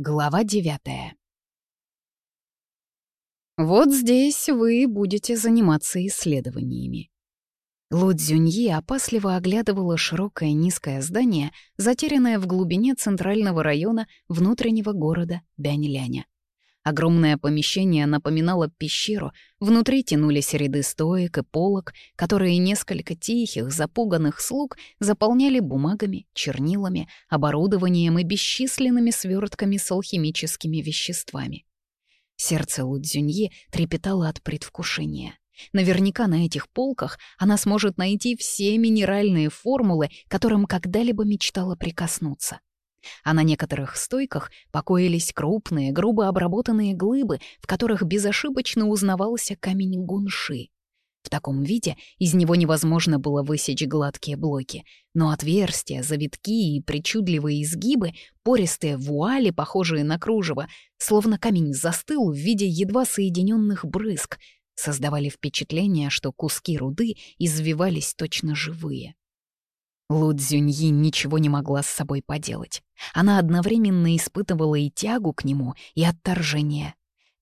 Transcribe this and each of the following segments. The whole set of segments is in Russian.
Глава девятая. Вот здесь вы будете заниматься исследованиями. Лу опасливо оглядывала широкое низкое здание, затерянное в глубине центрального района внутреннего города Бяньляня. Огромное помещение напоминало пещеру, внутри тянулись ряды стоек и полок, которые несколько тихих, запуганных слуг заполняли бумагами, чернилами, оборудованием и бесчисленными свертками с алхимическими веществами. Сердце Лудзюньи трепетало от предвкушения. Наверняка на этих полках она сможет найти все минеральные формулы, которым когда-либо мечтала прикоснуться а на некоторых стойках покоились крупные, грубо обработанные глыбы, в которых безошибочно узнавался камень гунши. В таком виде из него невозможно было высечь гладкие блоки, но отверстия, завитки и причудливые изгибы, пористые вуали, похожие на кружево, словно камень застыл в виде едва соединенных брызг, создавали впечатление, что куски руды извивались точно живые. Лу Цзюньи ничего не могла с собой поделать. Она одновременно испытывала и тягу к нему, и отторжение.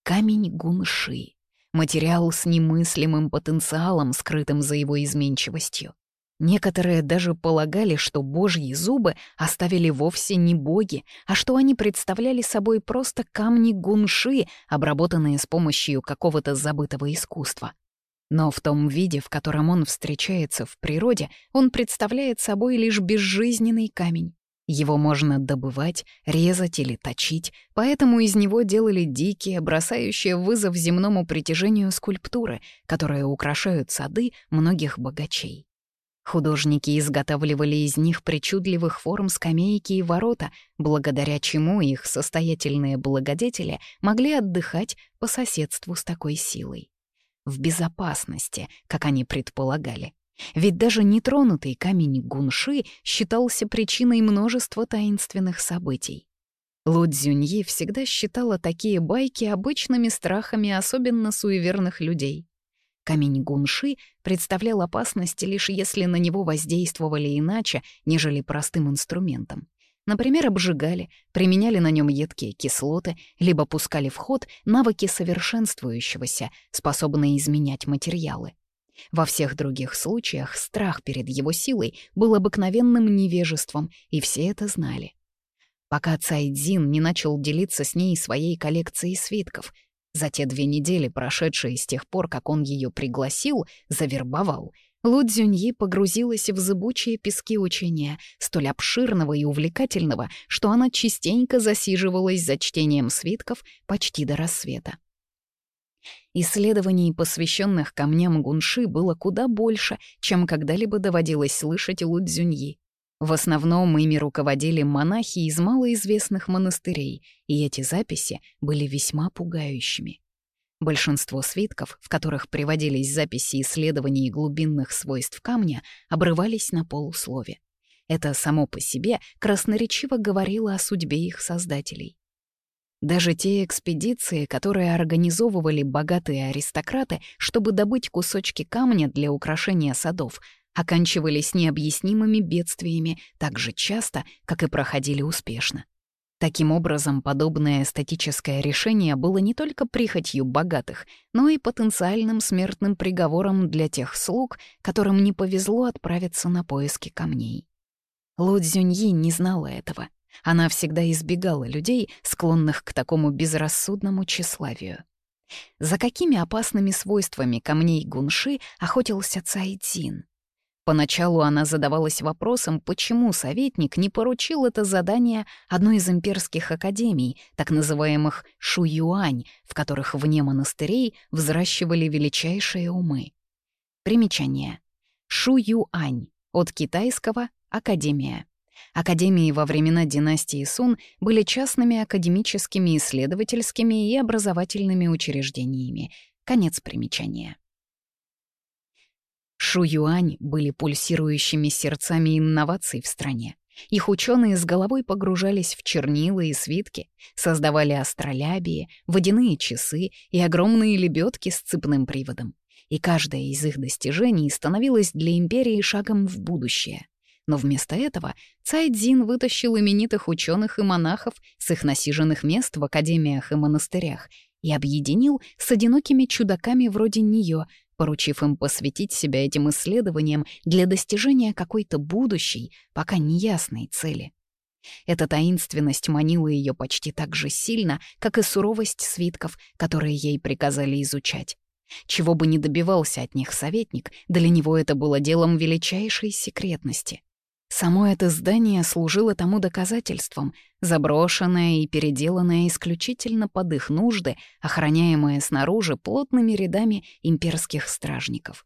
Камень гунши. Материал с немыслимым потенциалом, скрытым за его изменчивостью. Некоторые даже полагали, что божьи зубы оставили вовсе не боги, а что они представляли собой просто камни гунши, обработанные с помощью какого-то забытого искусства — но в том виде, в котором он встречается в природе, он представляет собой лишь безжизненный камень. Его можно добывать, резать или точить, поэтому из него делали дикие, бросающие вызов земному притяжению скульптуры, которые украшают сады многих богачей. Художники изготавливали из них причудливых форм скамейки и ворота, благодаря чему их состоятельные благодетели могли отдыхать по соседству с такой силой в безопасности, как они предполагали. Ведь даже нетронутый камень Гунши считался причиной множества таинственных событий. Лу всегда считала такие байки обычными страхами особенно суеверных людей. Камень Гунши представлял опасность лишь если на него воздействовали иначе, нежели простым инструментом. Например, обжигали, применяли на нем едкие кислоты, либо пускали в ход навыки совершенствующегося, способные изменять материалы. Во всех других случаях страх перед его силой был обыкновенным невежеством, и все это знали. Пока Цайдзин не начал делиться с ней своей коллекцией свитков, за те две недели, прошедшие с тех пор, как он ее пригласил, завербовал — Лудзюньи погрузилась в зыбучие пески учения, столь обширного и увлекательного, что она частенько засиживалась за чтением свитков почти до рассвета. Исследований, посвященных камням гунши, было куда больше, чем когда-либо доводилось слышать Лудзюньи. В основном ими руководили монахи из малоизвестных монастырей, и эти записи были весьма пугающими. Большинство свитков, в которых приводились записи исследований глубинных свойств камня, обрывались на полуслове. Это само по себе красноречиво говорило о судьбе их создателей. Даже те экспедиции, которые организовывали богатые аристократы, чтобы добыть кусочки камня для украшения садов, оканчивались необъяснимыми бедствиями так же часто, как и проходили успешно. Таким образом, подобное эстетическое решение было не только прихотью богатых, но и потенциальным смертным приговором для тех слуг, которым не повезло отправиться на поиски камней. Лу не знала этого. Она всегда избегала людей, склонных к такому безрассудному тщеславию. За какими опасными свойствами камней гунши охотился Цайцин? Поначалу она задавалась вопросом, почему советник не поручил это задание одной из имперских академий, так называемых Шуюань, в которых вне монастырей взращивали величайшие умы. Примечание. Шуюань от китайского «академия». Академии во времена династии Сун были частными академическими, исследовательскими и образовательными учреждениями. Конец примечания. Шуюань были пульсирующими сердцами инноваций в стране. Их ученые с головой погружались в чернила и свитки, создавали астролябии, водяные часы и огромные лебедки с цепным приводом. И каждое из их достижений становилось для империи шагом в будущее. Но вместо этого Цайдзин вытащил именитых ученых и монахов с их насиженных мест в академиях и монастырях и объединил с одинокими чудаками вроде нее — поручив им посвятить себя этим исследованиям для достижения какой-то будущей, пока неясной цели. Эта таинственность манила ее почти так же сильно, как и суровость свитков, которые ей приказали изучать. Чего бы ни добивался от них советник, для него это было делом величайшей секретности. Само это здание служило тому доказательством, заброшенное и переделанное исключительно под их нужды, охраняемое снаружи плотными рядами имперских стражников.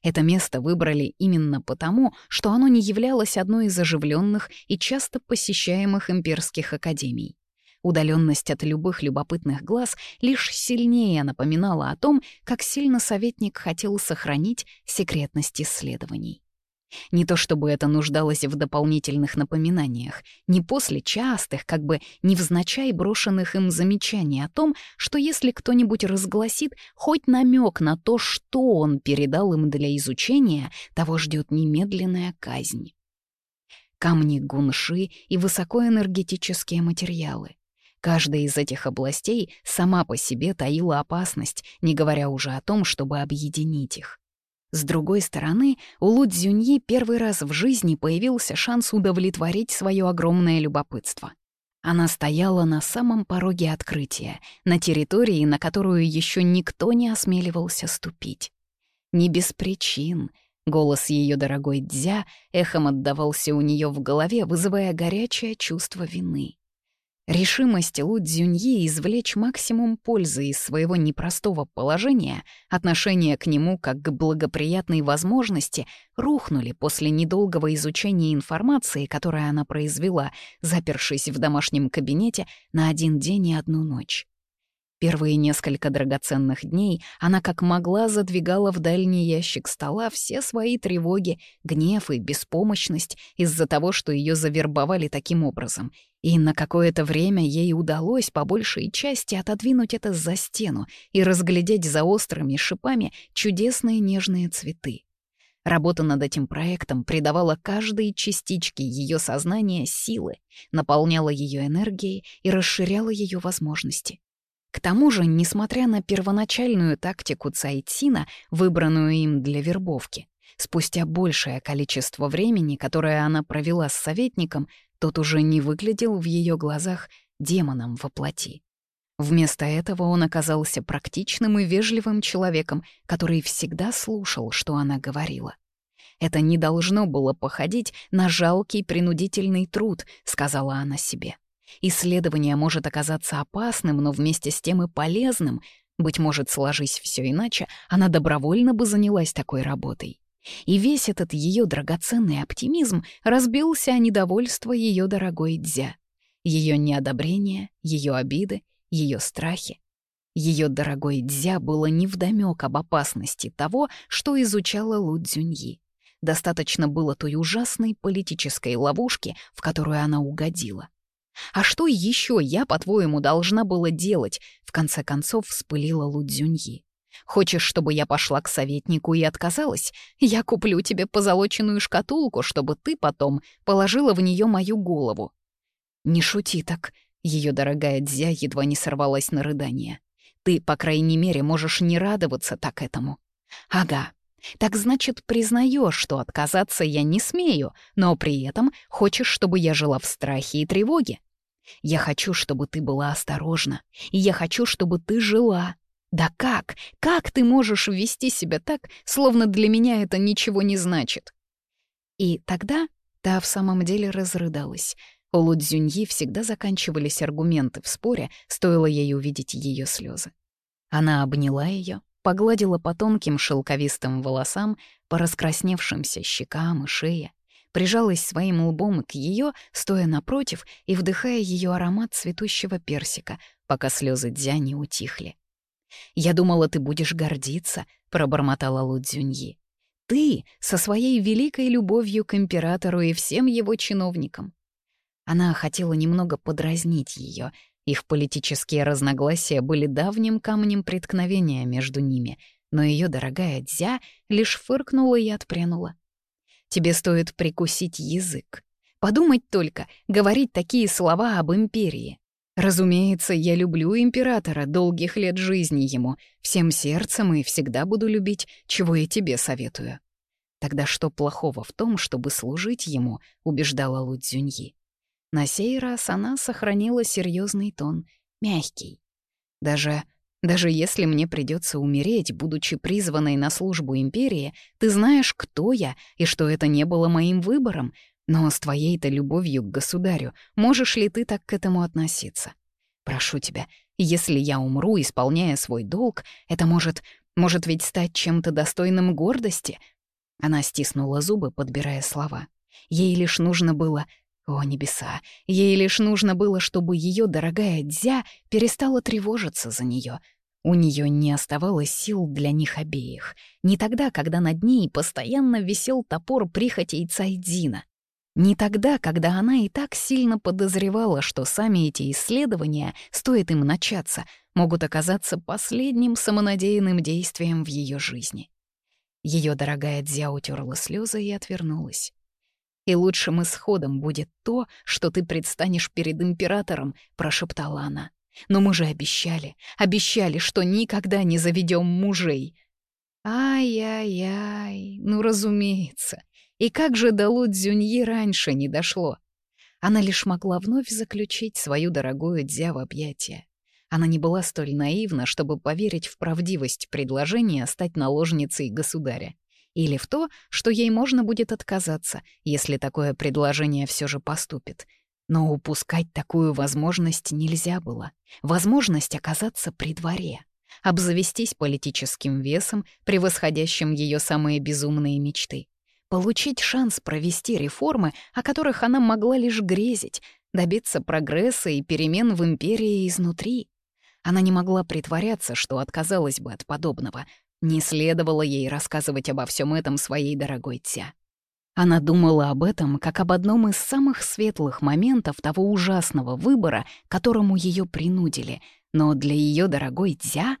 Это место выбрали именно потому, что оно не являлось одной из оживленных и часто посещаемых имперских академий. Удаленность от любых любопытных глаз лишь сильнее напоминала о том, как сильно советник хотел сохранить секретность исследований. Не то чтобы это нуждалось в дополнительных напоминаниях, не после частых, как бы невзначай брошенных им замечаний о том, что если кто-нибудь разгласит хоть намек на то, что он передал им для изучения, того ждет немедленная казнь. Камни гунши и высокоэнергетические материалы. Каждая из этих областей сама по себе таила опасность, не говоря уже о том, чтобы объединить их. С другой стороны, у Лудзюньи первый раз в жизни появился шанс удовлетворить свое огромное любопытство. Она стояла на самом пороге открытия, на территории, на которую еще никто не осмеливался ступить. Не без причин. Голос ее дорогой Дзя эхом отдавался у нее в голове, вызывая горячее чувство вины. Решимость Лу Лудзюньи извлечь максимум пользы из своего непростого положения, отношение к нему как к благоприятной возможности, рухнули после недолгого изучения информации, которую она произвела, запершись в домашнем кабинете на один день и одну ночь. Первые несколько драгоценных дней она как могла задвигала в дальний ящик стола все свои тревоги, гнев и беспомощность из-за того, что ее завербовали таким образом. И на какое-то время ей удалось по большей части отодвинуть это за стену и разглядеть за острыми шипами чудесные нежные цветы. Работа над этим проектом придавала каждой частичке ее сознания силы, наполняла ее энергией и расширяла ее возможности. К тому же, несмотря на первоначальную тактику Цайтсина, выбранную им для вербовки, спустя большее количество времени, которое она провела с советником, тот уже не выглядел в ее глазах демоном во плоти. Вместо этого он оказался практичным и вежливым человеком, который всегда слушал, что она говорила. «Это не должно было походить на жалкий принудительный труд», — сказала она себе. Исследование может оказаться опасным, но вместе с тем и полезным. Быть может, сложись все иначе, она добровольно бы занялась такой работой. И весь этот ее драгоценный оптимизм разбился о недовольство ее дорогой Дзя, ее неодобрение, ее обиды, ее страхи. Ее дорогой Дзя было невдомёк об опасности того, что изучала Лу Цзюньи. Достаточно было той ужасной политической ловушки, в которую она угодила. А что еще я, по-твоему, должна была делать?» — в конце концов вспылила Лудзюньи. «Хочешь, чтобы я пошла к советнику и отказалась? Я куплю тебе позолоченную шкатулку, чтобы ты потом положила в нее мою голову». «Не шути так», — ее дорогая Дзя едва не сорвалась на рыдание. «Ты, по крайней мере, можешь не радоваться так этому». «Ага, так значит, признаешь, что отказаться я не смею, но при этом хочешь, чтобы я жила в страхе и тревоге. Я хочу, чтобы ты была осторожна, и я хочу, чтобы ты жила. Да как? Как ты можешь вести себя так, словно для меня это ничего не значит? И тогда та в самом деле разрыдалась. У Лудзюньи всегда заканчивались аргументы в споре, стоило ей увидеть ее слезы. Она обняла ее, погладила по тонким шелковистым волосам, по раскрасневшимся щекам и шее, прижалась своим лбом к ее, стоя напротив и вдыхая ее аромат цветущего персика, пока слезы дзя не утихли. «Я думала, ты будешь гордиться», — пробормотала Лудзюньи. «Ты со своей великой любовью к императору и всем его чиновникам». Она хотела немного подразнить ее, их политические разногласия были давним камнем преткновения между ними, но ее дорогая Дзя лишь фыркнула и отпрянула. «Тебе стоит прикусить язык. Подумать только, говорить такие слова об империи. Разумеется, я люблю императора, долгих лет жизни ему, всем сердцем и всегда буду любить, чего я тебе советую». Тогда что плохого в том, чтобы служить ему, убеждала Лудзюньи. На сей раз она сохранила серьезный тон, мягкий. Даже даже если мне придется умереть, будучи призванной на службу империи, ты знаешь, кто я и что это не было моим выбором, но с твоей-то любовью к государю можешь ли ты так к этому относиться? Прошу тебя, если я умру, исполняя свой долг, это может... может ведь стать чем-то достойным гордости?» Она стиснула зубы, подбирая слова. Ей лишь нужно было о, небеса! Ей лишь нужно было, чтобы ее дорогая Дзя перестала тревожиться за нее. У нее не оставалось сил для них обеих. Не тогда, когда над ней постоянно висел топор прихотей Цайдзина. Не тогда, когда она и так сильно подозревала, что сами эти исследования, стоит им начаться, могут оказаться последним самонадеянным действием в ее жизни. Ее дорогая Дзя утерла слезы и отвернулась и лучшим исходом будет то, что ты предстанешь перед императором», — прошептала она. «Но мы же обещали, обещали, что никогда не заведем мужей». «Ай-яй-яй, ну разумеется. И как же до Лудзюньи раньше не дошло?» Она лишь могла вновь заключить свою дорогую дзя в объятия. Она не была столь наивна, чтобы поверить в правдивость предложения стать наложницей государя или в то, что ей можно будет отказаться, если такое предложение все же поступит. Но упускать такую возможность нельзя было. Возможность оказаться при дворе обзавестись политическим весом, превосходящим ее самые безумные мечты, получить шанс провести реформы, о которых она могла лишь грезить, добиться прогресса и перемен в империи изнутри. Она не могла притворяться, что отказалась бы от подобного, не следовало ей рассказывать обо всем этом своей дорогой Тя. Она думала об этом как об одном из самых светлых моментов того ужасного выбора, которому ее принудили, но для ее дорогой Дзя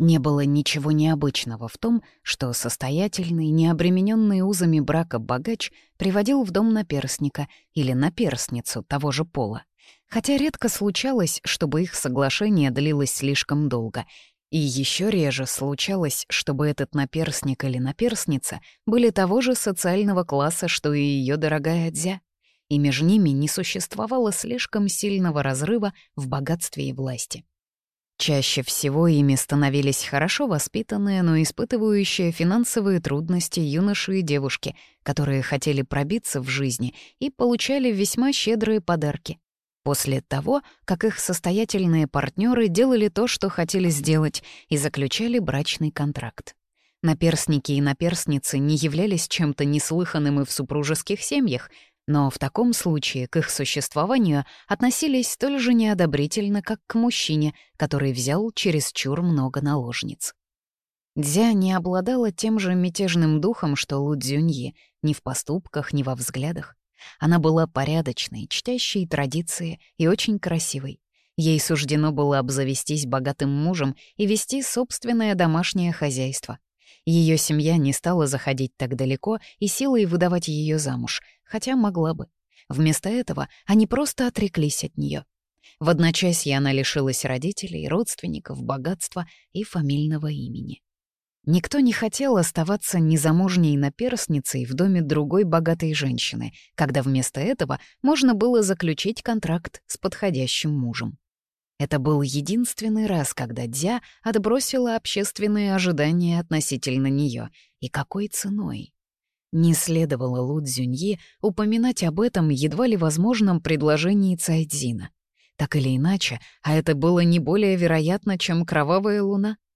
не было ничего необычного в том, что состоятельный, необремененный узами брака богач приводил в дом наперсника или наперсницу того же пола. Хотя редко случалось, чтобы их соглашение длилось слишком долго, и еще реже случалось, чтобы этот наперсник или наперсница были того же социального класса, что и ее дорогая дзя, и между ними не существовало слишком сильного разрыва в богатстве и власти. Чаще всего ими становились хорошо воспитанные, но испытывающие финансовые трудности юноши и девушки, которые хотели пробиться в жизни и получали весьма щедрые подарки. После того, как их состоятельные партнеры делали то, что хотели сделать, и заключали брачный контракт. Наперсники и наперсницы не являлись чем-то неслыханным и в супружеских семьях, но в таком случае к их существованию относились столь же неодобрительно, как к мужчине, который взял чересчур много наложниц. Дзя не обладала тем же мятежным духом, что Лу Цзюньи, ни в поступках, ни во взглядах. Она была порядочной, чтящей традиции и очень красивой. Ей суждено было обзавестись богатым мужем и вести собственное домашнее хозяйство. Ее семья не стала заходить так далеко и силой выдавать ее замуж, хотя могла бы. Вместо этого они просто отреклись от нее. В одночасье она лишилась родителей, родственников, богатства и фамильного имени. Никто не хотел оставаться незамужней наперстницей в доме другой богатой женщины, когда вместо этого можно было заключить контракт с подходящим мужем. Это был единственный раз, когда Дзя отбросила общественные ожидания относительно нее. И какой ценой? Не следовало Лу Цзюньи упоминать об этом едва ли возможном предложении Цайдзина. Так или иначе, а это было не более вероятно, чем кровавая луна —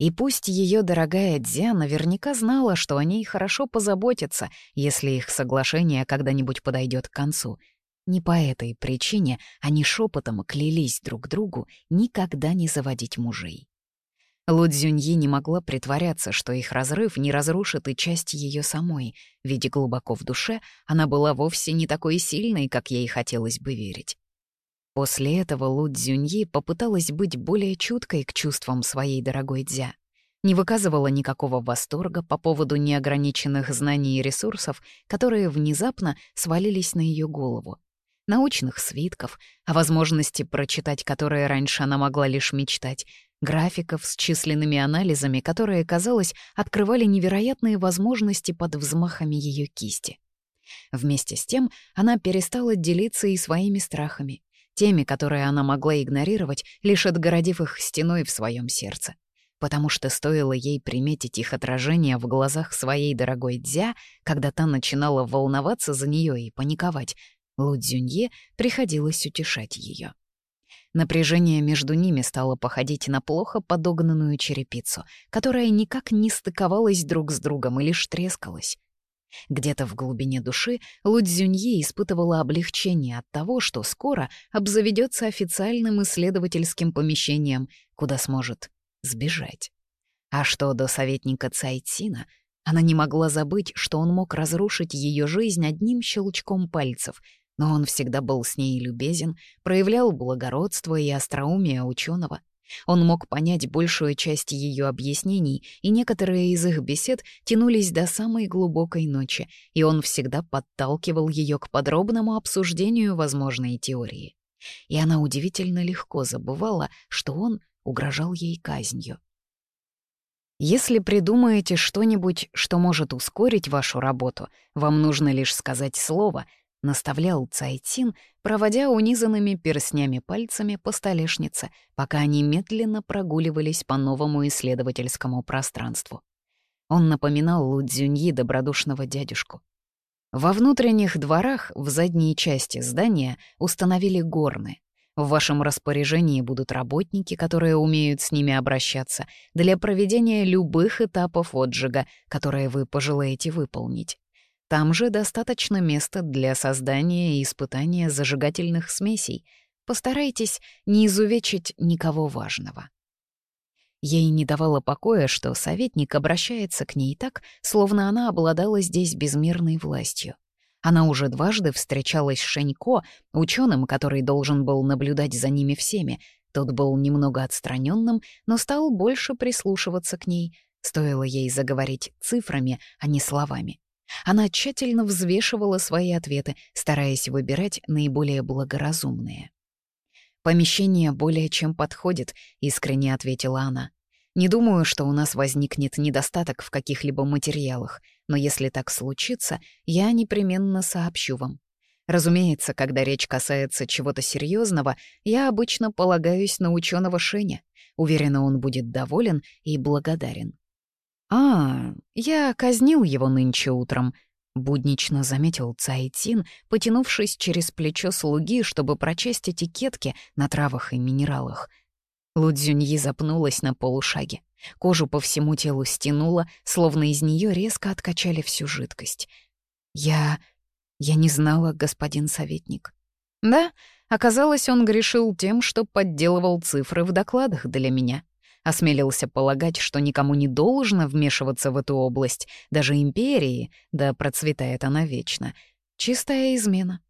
и пусть ее дорогая Дзя наверняка знала, что о ней хорошо позаботятся, если их соглашение когда-нибудь подойдет к концу. Не по этой причине они шепотом клялись друг другу никогда не заводить мужей. Лу не могла притворяться, что их разрыв не разрушит и часть ее самой, ведь глубоко в душе она была вовсе не такой сильной, как ей хотелось бы верить. После этого Лу Цзюньи попыталась быть более чуткой к чувствам своей дорогой Дзя. Не выказывала никакого восторга по поводу неограниченных знаний и ресурсов, которые внезапно свалились на ее голову. Научных свитков, о возможности прочитать которые раньше она могла лишь мечтать, графиков с численными анализами, которые, казалось, открывали невероятные возможности под взмахами ее кисти. Вместе с тем она перестала делиться и своими страхами теми, которые она могла игнорировать, лишь отгородив их стеной в своем сердце. Потому что стоило ей приметить их отражение в глазах своей дорогой Дзя, когда та начинала волноваться за нее и паниковать, Лу приходилось утешать ее. Напряжение между ними стало походить на плохо подогнанную черепицу, которая никак не стыковалась друг с другом и лишь трескалась. Где-то в глубине души Лудзюньи испытывала облегчение от того, что скоро обзаведется официальным исследовательским помещением, куда сможет сбежать. А что до советника Цайтсина, она не могла забыть, что он мог разрушить ее жизнь одним щелчком пальцев, но он всегда был с ней любезен, проявлял благородство и остроумие ученого. Он мог понять большую часть ее объяснений, и некоторые из их бесед тянулись до самой глубокой ночи, и он всегда подталкивал ее к подробному обсуждению возможной теории. И она удивительно легко забывала, что он угрожал ей казнью. Если придумаете что-нибудь, что может ускорить вашу работу, вам нужно лишь сказать слово, наставлял Цайтин, проводя унизанными перстнями пальцами по столешнице, пока они медленно прогуливались по новому исследовательскому пространству. Он напоминал Лудзюньи добродушного дядюшку. Во внутренних дворах, в задней части здания, установили горны. В вашем распоряжении будут работники, которые умеют с ними обращаться, для проведения любых этапов отжига, которые вы пожелаете выполнить. Там же достаточно места для создания и испытания зажигательных смесей. Постарайтесь не изувечить никого важного. Ей не давало покоя, что советник обращается к ней так, словно она обладала здесь безмерной властью. Она уже дважды встречалась с Шенько, ученым, который должен был наблюдать за ними всеми. Тот был немного отстраненным, но стал больше прислушиваться к ней. Стоило ей заговорить цифрами, а не словами. Она тщательно взвешивала свои ответы, стараясь выбирать наиболее благоразумные. «Помещение более чем подходит», — искренне ответила она. «Не думаю, что у нас возникнет недостаток в каких-либо материалах, но если так случится, я непременно сообщу вам. Разумеется, когда речь касается чего-то серьезного, я обычно полагаюсь на ученого Шеня. Уверена, он будет доволен и благодарен. «А, я казнил его нынче утром», — буднично заметил Цайтин, потянувшись через плечо слуги, чтобы прочесть этикетки на травах и минералах. Лудзюньи запнулась на полушаге. Кожу по всему телу стянула, словно из нее резко откачали всю жидкость. «Я... я не знала, господин советник». «Да, оказалось, он грешил тем, что подделывал цифры в докладах для меня». Осмелился полагать, что никому не должно вмешиваться в эту область, даже империи, да процветает она вечно. Чистая измена.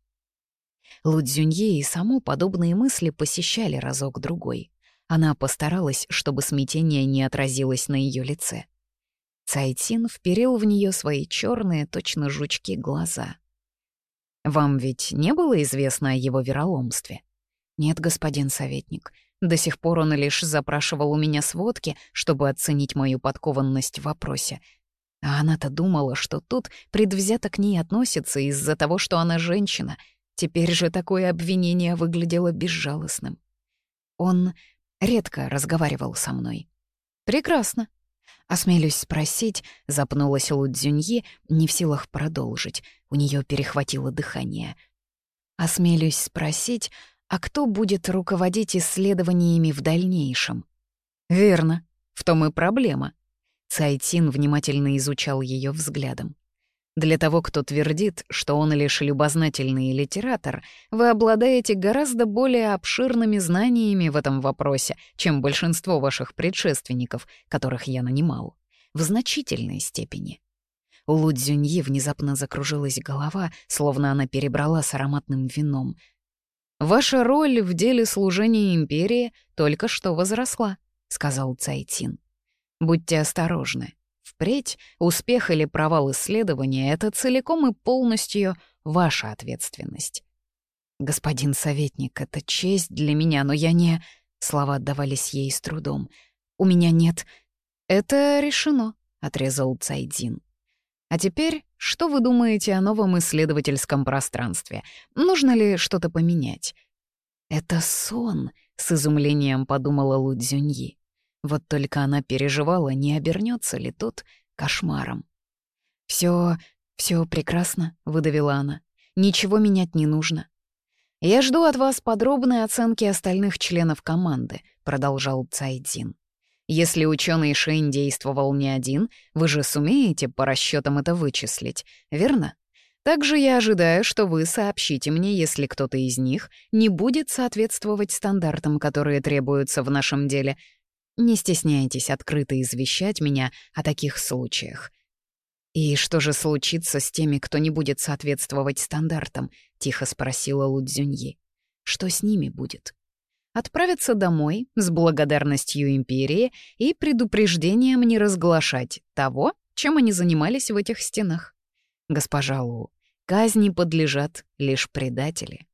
Лудзюнье и саму подобные мысли посещали разок-другой. Она постаралась, чтобы смятение не отразилось на ее лице. Цайтин вперил в нее свои черные, точно жучки, глаза. «Вам ведь не было известно о его вероломстве?» «Нет, господин советник», до сих пор он лишь запрашивал у меня сводки, чтобы оценить мою подкованность в вопросе. А она-то думала, что тут предвзято к ней относится из-за того, что она женщина. Теперь же такое обвинение выглядело безжалостным. Он редко разговаривал со мной. «Прекрасно», Осмелюсь спросить, запнулась Лудзюньи, не в силах продолжить. У нее перехватило дыхание. Осмелюсь спросить, а кто будет руководить исследованиями в дальнейшем? Верно, в том и проблема. Цайтин внимательно изучал ее взглядом. Для того, кто твердит, что он лишь любознательный литератор, вы обладаете гораздо более обширными знаниями в этом вопросе, чем большинство ваших предшественников, которых я нанимал. В значительной степени. У Лудзюньи внезапно закружилась голова, словно она перебрала с ароматным вином, «Ваша роль в деле служения империи только что возросла», — сказал Цайтин. «Будьте осторожны. Впредь успех или провал исследования — это целиком и полностью ваша ответственность». «Господин советник, это честь для меня, но я не...» Слова отдавались ей с трудом. «У меня нет...» «Это решено», — отрезал Цайдин. А теперь, что вы думаете о новом исследовательском пространстве? Нужно ли что-то поменять? Это сон, с изумлением подумала Лу Цзюньи. Вот только она переживала, не обернется ли тот кошмаром. Все, все прекрасно, выдавила она. Ничего менять не нужно. Я жду от вас подробной оценки остальных членов команды, продолжал Цайдин. Если ученый Шейн действовал не один, вы же сумеете по расчетам это вычислить, верно? Также я ожидаю, что вы сообщите мне, если кто-то из них не будет соответствовать стандартам, которые требуются в нашем деле. Не стесняйтесь открыто извещать меня о таких случаях. «И что же случится с теми, кто не будет соответствовать стандартам?» — тихо спросила Лудзюньи. «Что с ними будет?» отправиться домой с благодарностью империи и предупреждением не разглашать того, чем они занимались в этих стенах. Госпожа Лу, казни подлежат лишь предатели.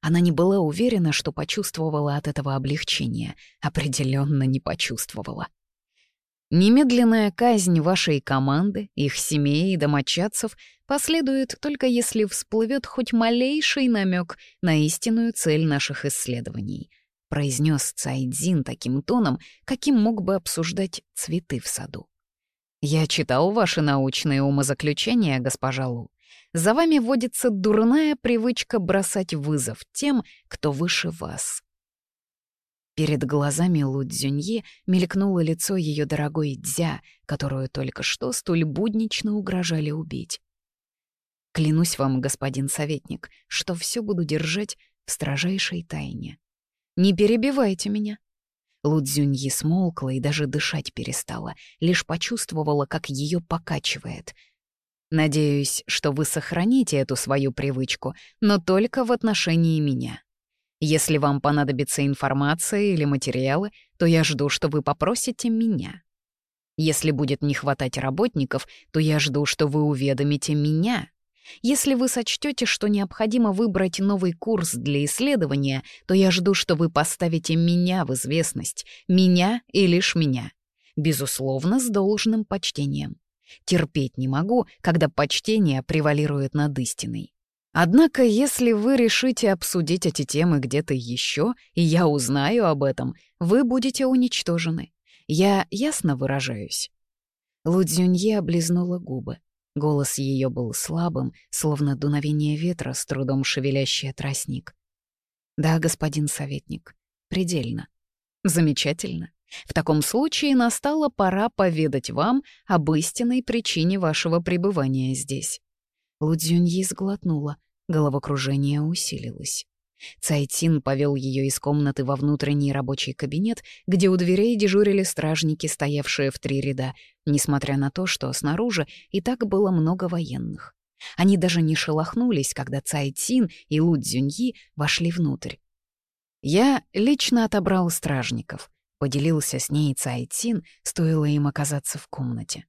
Она не была уверена, что почувствовала от этого облегчения. Определенно не почувствовала. Немедленная казнь вашей команды, их семей и домочадцев последует только если всплывет хоть малейший намек на истинную цель наших исследований», — произнес Цайдзин таким тоном, каким мог бы обсуждать цветы в саду. «Я читал ваши научные умозаключения, госпожа Лу. За вами водится дурная привычка бросать вызов тем, кто выше вас. Перед глазами Лудзюньи мелькнуло лицо ее дорогой дзя, которую только что столь буднично угрожали убить. «Клянусь вам, господин советник, что все буду держать в строжайшей тайне. Не перебивайте меня!» Лудзюньи смолкла и даже дышать перестала, лишь почувствовала, как ее покачивает. «Надеюсь, что вы сохраните эту свою привычку, но только в отношении меня». Если вам понадобится информация или материалы, то я жду, что вы попросите меня. Если будет не хватать работников, то я жду, что вы уведомите меня. Если вы сочтете, что необходимо выбрать новый курс для исследования, то я жду, что вы поставите меня в известность, меня и лишь меня. Безусловно, с должным почтением. Терпеть не могу, когда почтение превалирует над истиной. Однако, если вы решите обсудить эти темы где-то еще, и я узнаю об этом, вы будете уничтожены. Я ясно выражаюсь». Лудзюнье облизнула губы. Голос ее был слабым, словно дуновение ветра, с трудом шевелящее тростник. «Да, господин советник, предельно. Замечательно. В таком случае настала пора поведать вам об истинной причине вашего пребывания здесь». Лудзюньи сглотнула, головокружение усилилось. Цайтин повел ее из комнаты во внутренний рабочий кабинет, где у дверей дежурили стражники, стоявшие в три ряда, несмотря на то, что снаружи и так было много военных. Они даже не шелохнулись, когда Цайтин и Лудзюньи вошли внутрь. «Я лично отобрал стражников», — поделился с ней Цайтин, стоило им оказаться в комнате.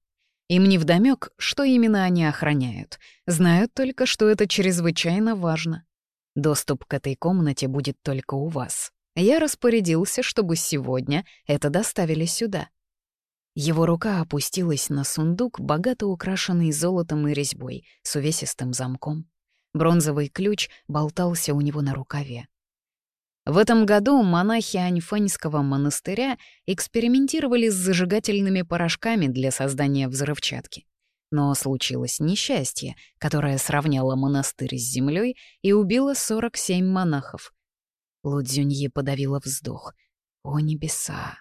Им не вдомёк, что именно они охраняют. Знают только, что это чрезвычайно важно. Доступ к этой комнате будет только у вас. Я распорядился, чтобы сегодня это доставили сюда. Его рука опустилась на сундук, богато украшенный золотом и резьбой, с увесистым замком. Бронзовый ключ болтался у него на рукаве. В этом году монахи Аньфэньского монастыря экспериментировали с зажигательными порошками для создания взрывчатки. Но случилось несчастье, которое сравняло монастырь с землей и убило 47 монахов. Лудзюньи подавила вздох. О небеса!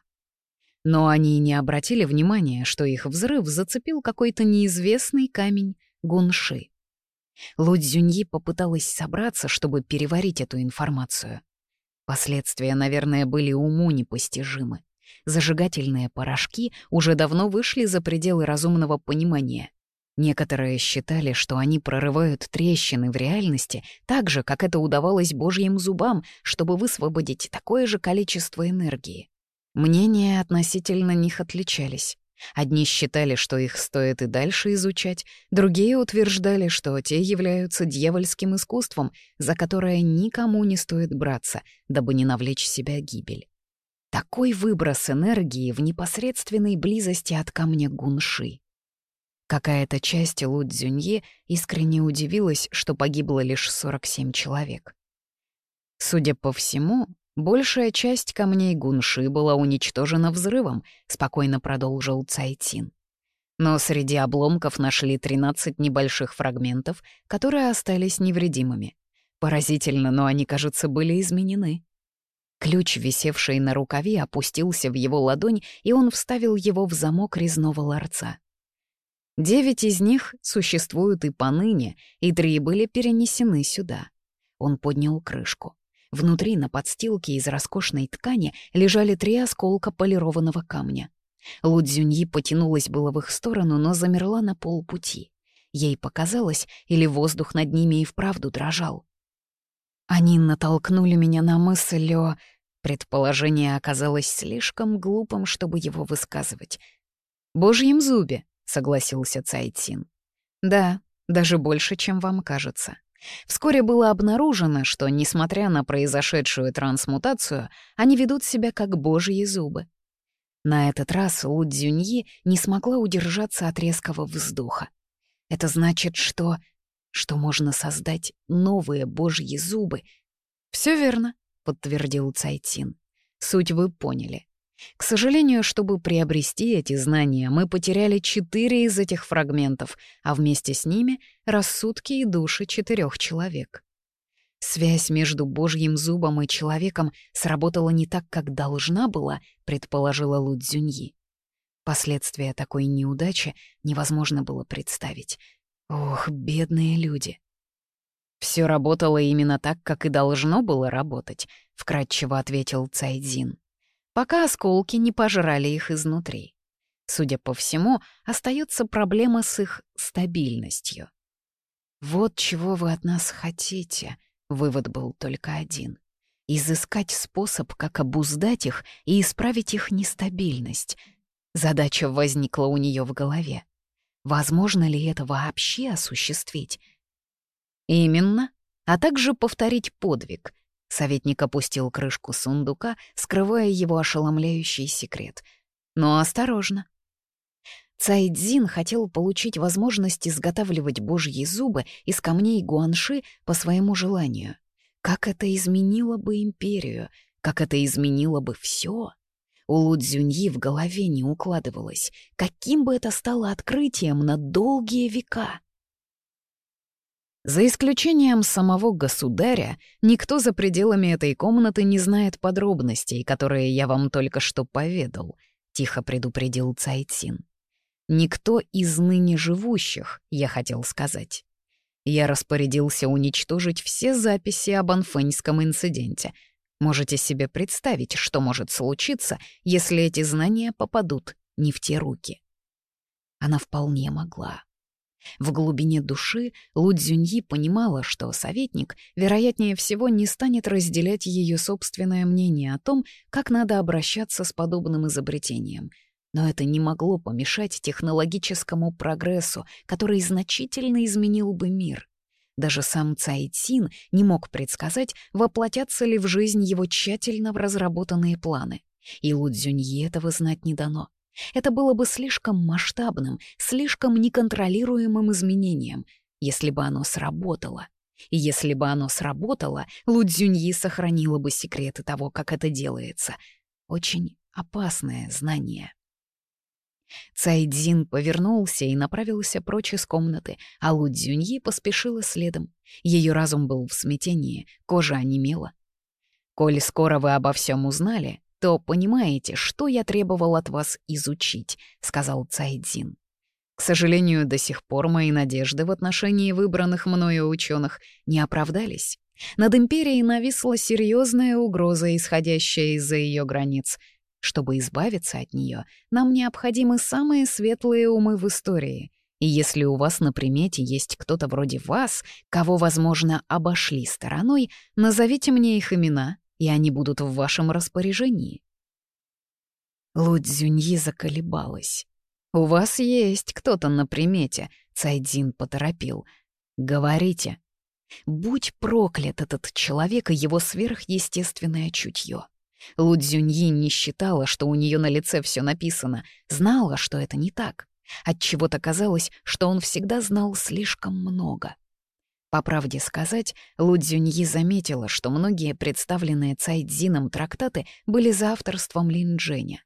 Но они не обратили внимания, что их взрыв зацепил какой-то неизвестный камень гунши. Лудзюньи попыталась собраться, чтобы переварить эту информацию. Последствия, наверное, были уму непостижимы. Зажигательные порошки уже давно вышли за пределы разумного понимания. Некоторые считали, что они прорывают трещины в реальности так же, как это удавалось божьим зубам, чтобы высвободить такое же количество энергии. Мнения относительно них отличались. Одни считали, что их стоит и дальше изучать, другие утверждали, что те являются дьявольским искусством, за которое никому не стоит браться, дабы не навлечь себя гибель. Такой выброс энергии в непосредственной близости от камня Гунши. Какая-то часть Лу искренне удивилась, что погибло лишь 47 человек. Судя по всему, «Большая часть камней гунши была уничтожена взрывом», — спокойно продолжил Цайтин. Но среди обломков нашли 13 небольших фрагментов, которые остались невредимыми. Поразительно, но они, кажется, были изменены. Ключ, висевший на рукаве, опустился в его ладонь, и он вставил его в замок резного ларца. Девять из них существуют и поныне, и три были перенесены сюда. Он поднял крышку. Внутри на подстилке из роскошной ткани лежали три осколка полированного камня. Лудзюньи потянулась было в их сторону, но замерла на полпути. Ей показалось, или воздух над ними и вправду дрожал. Они натолкнули меня на мысль о... Предположение оказалось слишком глупым, чтобы его высказывать. «Божьем зубе», — согласился Цайтин. «Да, даже больше, чем вам кажется». Вскоре было обнаружено, что, несмотря на произошедшую трансмутацию, они ведут себя как божьи зубы. На этот раз Лу Цзюньи не смогла удержаться от резкого вздоха. Это значит, что... что можно создать новые божьи зубы. Все верно», — подтвердил Цайтин. «Суть вы поняли. К сожалению, чтобы приобрести эти знания, мы потеряли четыре из этих фрагментов, а вместе с ними — рассудки и души четырех человек. Связь между Божьим зубом и человеком сработала не так, как должна была, предположила Лудзюньи. Последствия такой неудачи невозможно было представить. Ох, бедные люди. Все работало именно так, как и должно было работать, вкрадчиво ответил Цайдзин пока осколки не пожрали их изнутри. Судя по всему, остается проблема с их стабильностью. «Вот чего вы от нас хотите», — вывод был только один. «Изыскать способ, как обуздать их и исправить их нестабильность». Задача возникла у нее в голове. Возможно ли это вообще осуществить? Именно, а также повторить подвиг — Советник опустил крышку сундука, скрывая его ошеломляющий секрет. Но осторожно. Цайдзин хотел получить возможность изготавливать божьи зубы из камней гуанши по своему желанию. Как это изменило бы империю, как это изменило бы все. У Лудзюньи в голове не укладывалось, каким бы это стало открытием на долгие века. За исключением самого государя, никто за пределами этой комнаты не знает подробностей, которые я вам только что поведал, — тихо предупредил Цайтин. Никто из ныне живущих, я хотел сказать. Я распорядился уничтожить все записи об анфэньском инциденте. Можете себе представить, что может случиться, если эти знания попадут не в те руки. Она вполне могла. В глубине души Лудзюньи понимала, что советник, вероятнее всего, не станет разделять ее собственное мнение о том, как надо обращаться с подобным изобретением. Но это не могло помешать технологическому прогрессу, который значительно изменил бы мир. Даже сам Цайтин не мог предсказать, воплотятся ли в жизнь его тщательно разработанные планы. И Лудзюньи этого знать не дано. Это было бы слишком масштабным, слишком неконтролируемым изменением, если бы оно сработало. И если бы оно сработало, Лудзюньи сохранила бы секреты того, как это делается. Очень опасное знание. Цайдзин повернулся и направился прочь из комнаты, а Лудзюньи поспешила следом. Ее разум был в смятении, кожа онемела. «Коль скоро вы обо всем узнали, то понимаете, что я требовал от вас изучить», — сказал Цайдзин. «К сожалению, до сих пор мои надежды в отношении выбранных мною ученых не оправдались. Над империей нависла серьезная угроза, исходящая из-за ее границ. Чтобы избавиться от нее, нам необходимы самые светлые умы в истории. И если у вас на примете есть кто-то вроде вас, кого, возможно, обошли стороной, назовите мне их имена, и они будут в вашем распоряжении». Лудзюньи заколебалась. «У вас есть кто-то на примете», — Цайдин поторопил. «Говорите». «Будь проклят этот человек и его сверхъестественное чутье». Лудзюньи не считала, что у нее на лице все написано, знала, что это не так. Отчего-то казалось, что он всегда знал слишком много. По правде сказать, Лудзюньи заметила, что многие представленные Цайдзином трактаты были за авторством Лин Дженя.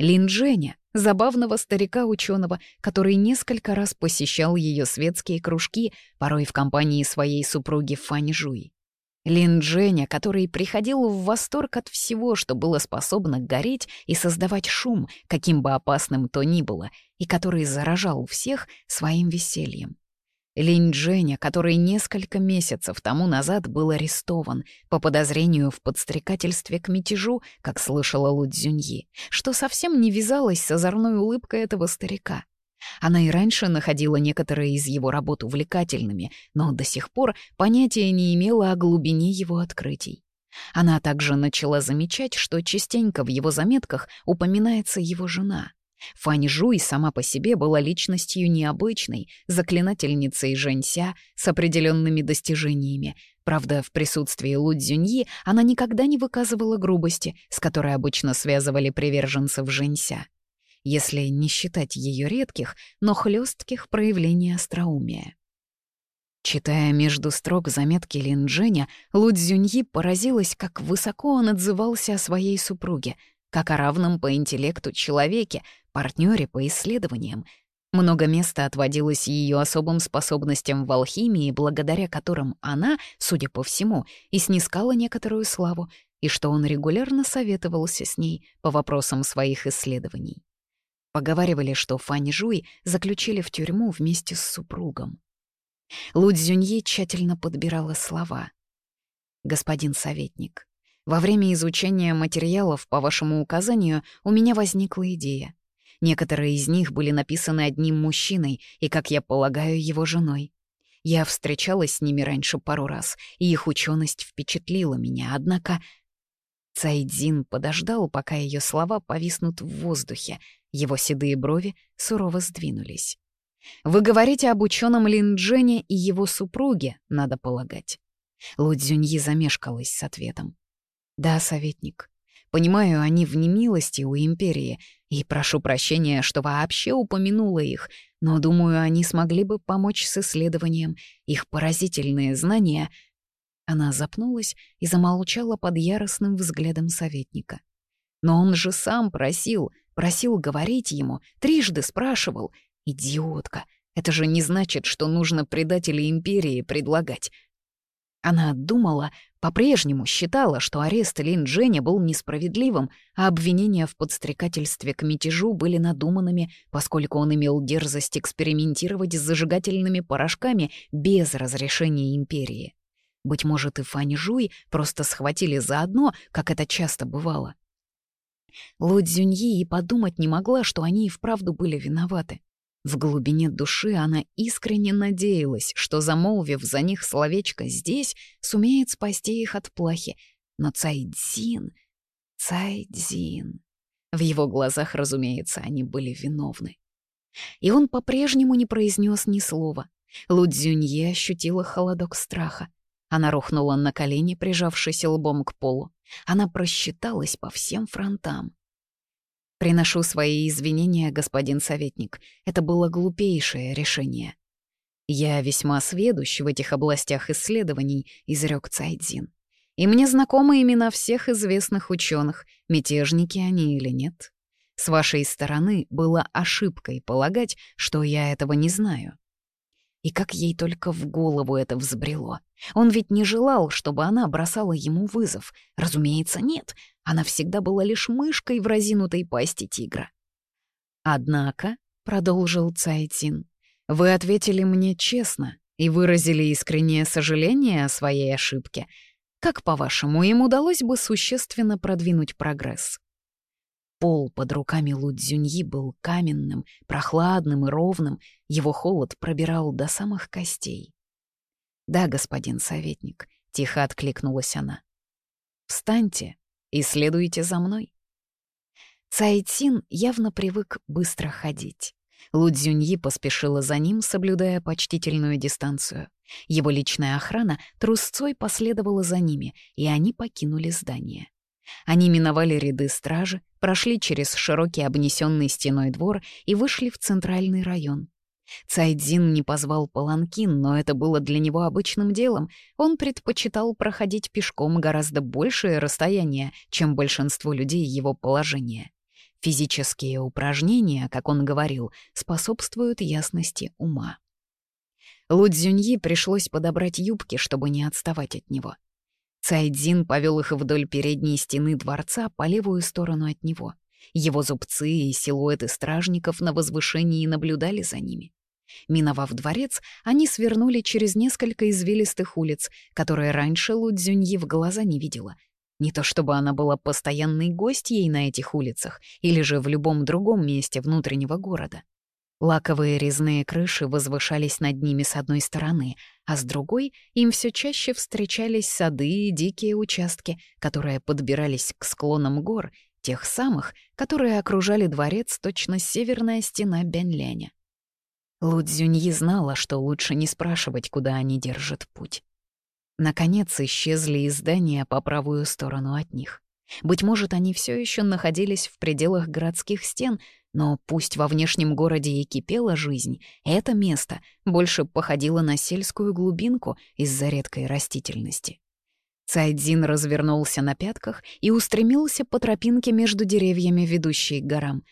Лин Дженя — забавного старика-ученого, который несколько раз посещал ее светские кружки, порой в компании своей супруги Фань Жуй, Лин Дженя, который приходил в восторг от всего, что было способно гореть и создавать шум, каким бы опасным то ни было, и который заражал всех своим весельем. Линь Дженя, который несколько месяцев тому назад был арестован по подозрению в подстрекательстве к мятежу, как слышала Лудзюньи, что совсем не вязалось с озорной улыбкой этого старика. Она и раньше находила некоторые из его работ увлекательными, но до сих пор понятия не имела о глубине его открытий. Она также начала замечать, что частенько в его заметках упоминается его жена — Фань Жуй сама по себе была личностью необычной, заклинательницей Женься с определенными достижениями. Правда, в присутствии Лу Цзюньи она никогда не выказывала грубости, с которой обычно связывали приверженцев Женься. Если не считать ее редких, но хлестких проявлений остроумия. Читая между строк заметки Лин Дженя, Лу Цзюньи поразилась, как высоко он отзывался о своей супруге — как о равном по интеллекту человеке, партнере по исследованиям. Много места отводилось ее особым способностям в алхимии, благодаря которым она, судя по всему, и снискала некоторую славу, и что он регулярно советовался с ней по вопросам своих исследований. Поговаривали, что Фань Жуй заключили в тюрьму вместе с супругом. Лу Цзюньи тщательно подбирала слова. «Господин советник, во время изучения материалов, по вашему указанию, у меня возникла идея. Некоторые из них были написаны одним мужчиной и, как я полагаю, его женой. Я встречалась с ними раньше пару раз, и их ученость впечатлила меня, однако... Цайдзин подождал, пока ее слова повиснут в воздухе, его седые брови сурово сдвинулись. «Вы говорите об ученом Линджене и его супруге, надо полагать». Лудзюньи замешкалась с ответом. Да, советник. Понимаю, они в немилости у империи, и прошу прощения, что вообще упомянула их, но думаю, они смогли бы помочь с исследованием. Их поразительные знания... Она запнулась и замолчала под яростным взглядом советника. Но он же сам просил, просил говорить ему, трижды спрашивал. «Идиотка, это же не значит, что нужно предателей империи предлагать. Она думала, по-прежнему считала, что арест Лин Дженни был несправедливым, а обвинения в подстрекательстве к мятежу были надуманными, поскольку он имел дерзость экспериментировать с зажигательными порошками без разрешения империи. Быть может, и Фань Жуй просто схватили заодно, как это часто бывало. Лу Цзюньи и подумать не могла, что они и вправду были виноваты. В глубине души она искренне надеялась, что, замолвив за них словечко здесь, сумеет спасти их от плахи. Но Цайдзин... Цайдзин... В его глазах, разумеется, они были виновны. И он по-прежнему не произнес ни слова. Лудзюнье ощутила холодок страха. Она рухнула на колени, прижавшись лбом к полу. Она просчиталась по всем фронтам. Приношу свои извинения, господин советник. Это было глупейшее решение. Я весьма сведущ в этих областях исследований, изрек Цайдзин. И мне знакомы имена всех известных ученых, мятежники они или нет. С вашей стороны было ошибкой полагать, что я этого не знаю. И как ей только в голову это взбрело. Он ведь не желал, чтобы она бросала ему вызов. Разумеется, нет. Она всегда была лишь мышкой в разинутой пасти тигра. «Однако», — продолжил Цайтин, — «вы ответили мне честно и выразили искреннее сожаление о своей ошибке. Как, по-вашему, им удалось бы существенно продвинуть прогресс?» Пол под руками Лудзюньи был каменным, прохладным и ровным, его холод пробирал до самых костей. «Да, господин советник», — тихо откликнулась она. «Встаньте и следуйте за мной». Цайтин явно привык быстро ходить. Лудзюньи поспешила за ним, соблюдая почтительную дистанцию. Его личная охрана трусцой последовала за ними, и они покинули здание. Они миновали ряды стражи, прошли через широкий обнесенный стеной двор и вышли в центральный район. Цайдзин не позвал Паланкин, но это было для него обычным делом. Он предпочитал проходить пешком гораздо большее расстояние, чем большинство людей его положения. Физические упражнения, как он говорил, способствуют ясности ума. Лудзюньи пришлось подобрать юбки, чтобы не отставать от него. Цайдзин повел их вдоль передней стены дворца по левую сторону от него. Его зубцы и силуэты стражников на возвышении наблюдали за ними. Миновав дворец, они свернули через несколько извилистых улиц, которые раньше Лудзюньи в глаза не видела. Не то чтобы она была постоянной гостьей на этих улицах или же в любом другом месте внутреннего города. Лаковые резные крыши возвышались над ними с одной стороны, а с другой им все чаще встречались сады и дикие участки, которые подбирались к склонам гор, тех самых, которые окружали дворец точно северная стена Бянляня. Лудзюньи знала, что лучше не спрашивать, куда они держат путь. Наконец исчезли и здания по правую сторону от них. Быть может, они все еще находились в пределах городских стен, но пусть во внешнем городе и кипела жизнь, это место больше походило на сельскую глубинку из-за редкой растительности. Сайдзин развернулся на пятках и устремился по тропинке между деревьями, ведущей к горам.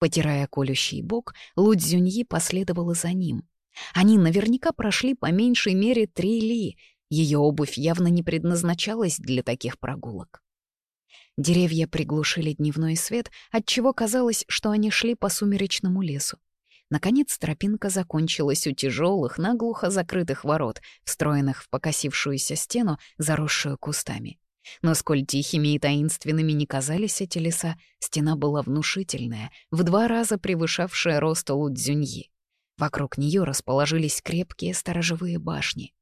Потирая колющий бок, Лудзюньи последовала за ним. Они наверняка прошли по меньшей мере три ли. Ее обувь явно не предназначалась для таких прогулок. Деревья приглушили дневной свет, отчего казалось, что они шли по сумеречному лесу. Наконец тропинка закончилась у тяжелых, наглухо закрытых ворот, встроенных в покосившуюся стену, заросшую кустами. Но сколь тихими и таинственными не казались эти леса, стена была внушительная, в два раза превышавшая рост лудзюньи. Вокруг нее расположились крепкие сторожевые башни.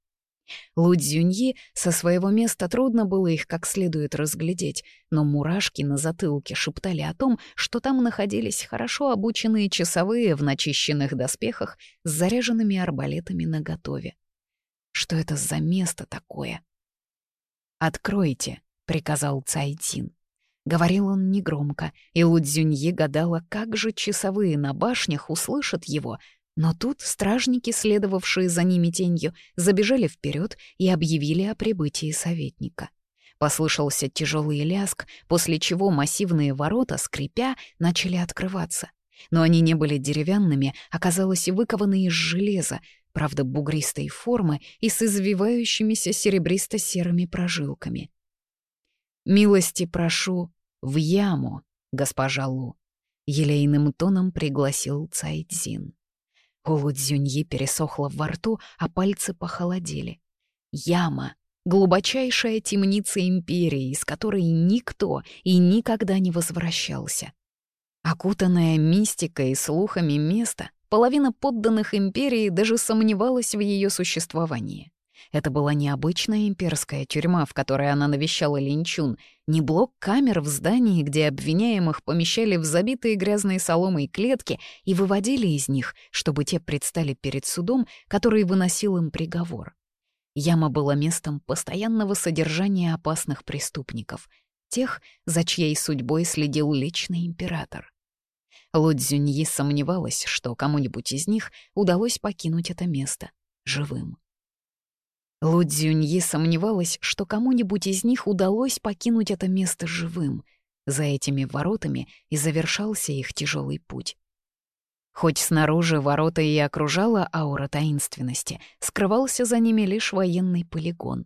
Лудзюньи со своего места трудно было их как следует разглядеть, но мурашки на затылке шептали о том, что там находились хорошо обученные часовые в начищенных доспехах с заряженными арбалетами наготове. Что это за место такое? «Откройте», — приказал Цайтин. Говорил он негромко, и Лудзюньи гадала, как же часовые на башнях услышат его, Но тут стражники, следовавшие за ними тенью, забежали вперед и объявили о прибытии советника. Послышался тяжелый ляск, после чего массивные ворота, скрипя, начали открываться. Но они не были деревянными, оказалось, выкованы из железа, правда, бугристой формы и с извивающимися серебристо-серыми прожилками. «Милости прошу в яму, госпожа Лу», — елейным тоном пригласил Цайдзин. Повод Зюньи пересохла в во рту, а пальцы похолодели. Яма — глубочайшая темница империи, из которой никто и никогда не возвращался. Окутанная мистикой и слухами место, половина подданных империи даже сомневалась в ее существовании. Это была необычная имперская тюрьма, в которой она навещала Линчун, не блок камер в здании, где обвиняемых помещали в забитые грязные соломой клетки и выводили из них, чтобы те предстали перед судом, который выносил им приговор. Яма была местом постоянного содержания опасных преступников, тех, за чьей судьбой следил личный император. Лодзюньи сомневалась, что кому-нибудь из них удалось покинуть это место живым. Лудзюньи сомневалась, что кому-нибудь из них удалось покинуть это место живым. За этими воротами и завершался их тяжелый путь. Хоть снаружи ворота и окружала аура таинственности, скрывался за ними лишь военный полигон.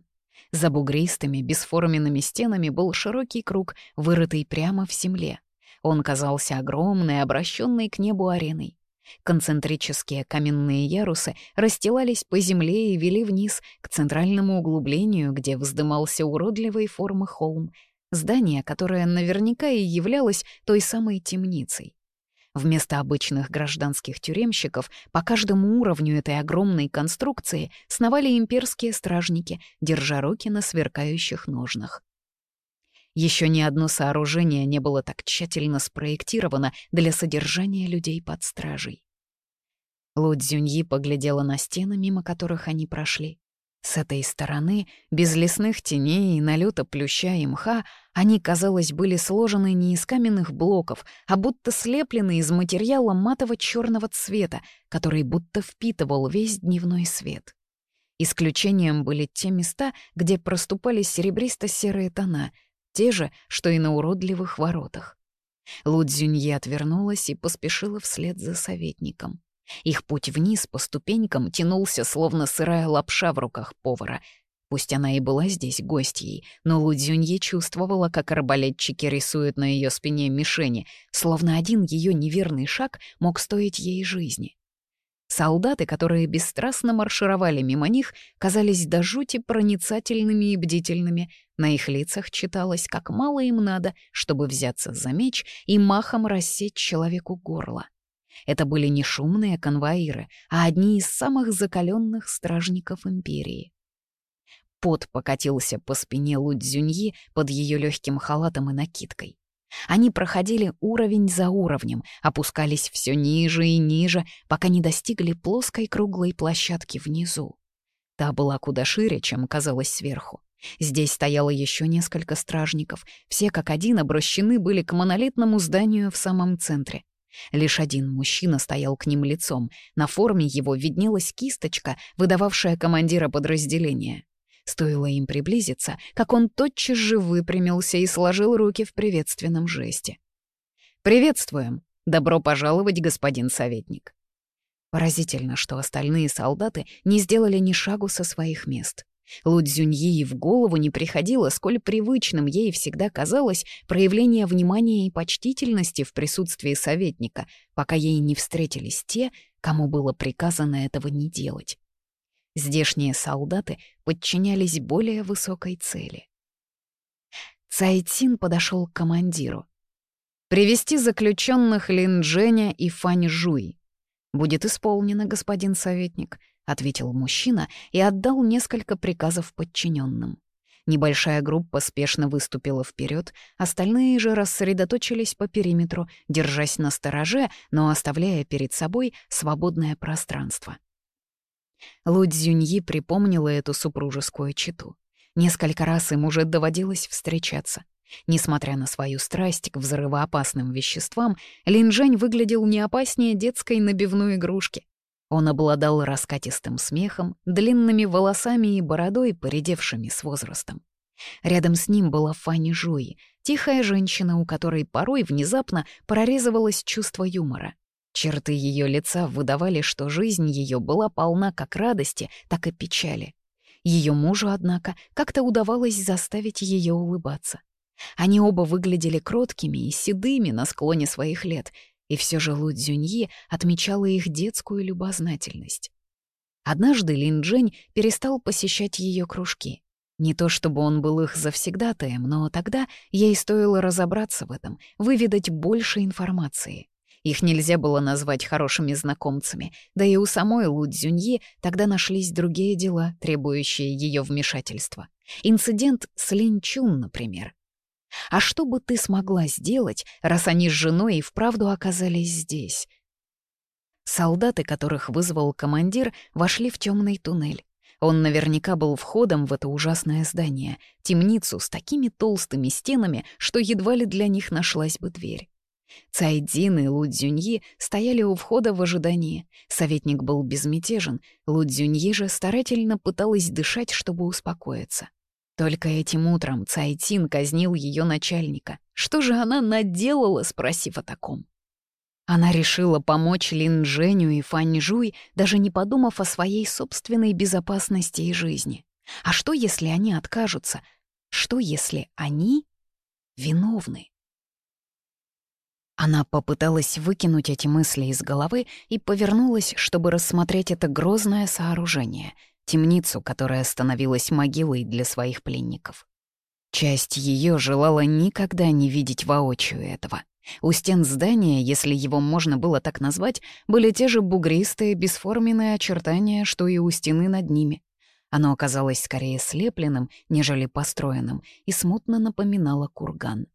За бугристыми, бесформенными стенами был широкий круг, вырытый прямо в земле. Он казался огромной, обращенной к небу ареной. Концентрические каменные ярусы расстилались по земле и вели вниз, к центральному углублению, где вздымался уродливой формы холм, здание, которое наверняка и являлось той самой темницей. Вместо обычных гражданских тюремщиков по каждому уровню этой огромной конструкции сновали имперские стражники, держа руки на сверкающих ножнах. Еще ни одно сооружение не было так тщательно спроектировано для содержания людей под стражей. Лу поглядела на стены, мимо которых они прошли. С этой стороны, без лесных теней и налета плюща и мха, они, казалось, были сложены не из каменных блоков, а будто слеплены из материала матово черного цвета, который будто впитывал весь дневной свет. Исключением были те места, где проступали серебристо-серые тона, те же, что и на уродливых воротах. Лудзюнье отвернулась и поспешила вслед за советником. Их путь вниз по ступенькам тянулся, словно сырая лапша в руках повара. Пусть она и была здесь гостьей, но Лудзюнье чувствовала, как арбалетчики рисуют на ее спине мишени, словно один ее неверный шаг мог стоить ей жизни. Солдаты, которые бесстрастно маршировали мимо них, казались до жути проницательными и бдительными — на их лицах читалось, как мало им надо, чтобы взяться за меч и махом рассечь человеку горло. Это были не шумные конвоиры, а одни из самых закаленных стражников империи. Пот покатился по спине Лудзюньи под ее легким халатом и накидкой. Они проходили уровень за уровнем, опускались все ниже и ниже, пока не достигли плоской круглой площадки внизу. Та была куда шире, чем казалось сверху. Здесь стояло еще несколько стражников, все как один обращены были к монолитному зданию в самом центре. Лишь один мужчина стоял к ним лицом, на форме его виднелась кисточка, выдававшая командира подразделения. Стоило им приблизиться, как он тотчас же выпрямился и сложил руки в приветственном жесте. «Приветствуем! Добро пожаловать, господин советник!» Поразительно, что остальные солдаты не сделали ни шагу со своих мест. Лудь Зюньи в голову не приходило, сколь привычным ей всегда казалось проявление внимания и почтительности в присутствии советника, пока ей не встретились те, кому было приказано этого не делать. Здешние солдаты подчинялись более высокой цели. Цайтин подошел к командиру. «Привести заключенных Лин Дженя и Фань Жуй. Будет исполнено, господин советник», — ответил мужчина и отдал несколько приказов подчиненным. Небольшая группа спешно выступила вперед, остальные же рассредоточились по периметру, держась на стороже, но оставляя перед собой свободное пространство. Лу припомнила эту супружескую читу. Несколько раз им уже доводилось встречаться. Несмотря на свою страсть к взрывоопасным веществам, Линжань выглядел не опаснее детской набивной игрушки. Он обладал раскатистым смехом, длинными волосами и бородой, поредевшими с возрастом. Рядом с ним была Фанни Жуи, тихая женщина, у которой порой внезапно прорезывалось чувство юмора. Черты ее лица выдавали, что жизнь ее была полна как радости, так и печали. Ее мужу, однако, как-то удавалось заставить ее улыбаться. Они оба выглядели кроткими и седыми на склоне своих лет, и все же Лу Цзюньи отмечала их детскую любознательность. Однажды Лин Джень перестал посещать ее кружки. Не то чтобы он был их завсегдатаем, но тогда ей стоило разобраться в этом, выведать больше информации. Их нельзя было назвать хорошими знакомцами, да и у самой Лу Цзюньи тогда нашлись другие дела, требующие ее вмешательства. Инцидент с Лин Чун, например. А что бы ты смогла сделать, раз они с женой и вправду оказались здесь? Солдаты, которых вызвал командир, вошли в темный туннель. Он наверняка был входом в это ужасное здание, темницу с такими толстыми стенами, что едва ли для них нашлась бы дверь. Цайдин и Лудзюньи стояли у входа в ожидании. Советник был безмятежен, Лудзюньи же старательно пыталась дышать, чтобы успокоиться. Только этим утром Цайтин казнил ее начальника. Что же она наделала, спросив о таком? Она решила помочь Лин Дженю и Фань Жуй, даже не подумав о своей собственной безопасности и жизни. А что, если они откажутся? Что, если они виновны? Она попыталась выкинуть эти мысли из головы и повернулась, чтобы рассмотреть это грозное сооружение — темницу, которая становилась могилой для своих пленников. Часть ее желала никогда не видеть воочию этого. У стен здания, если его можно было так назвать, были те же бугристые, бесформенные очертания, что и у стены над ними. Оно оказалось скорее слепленным, нежели построенным, и смутно напоминало курган.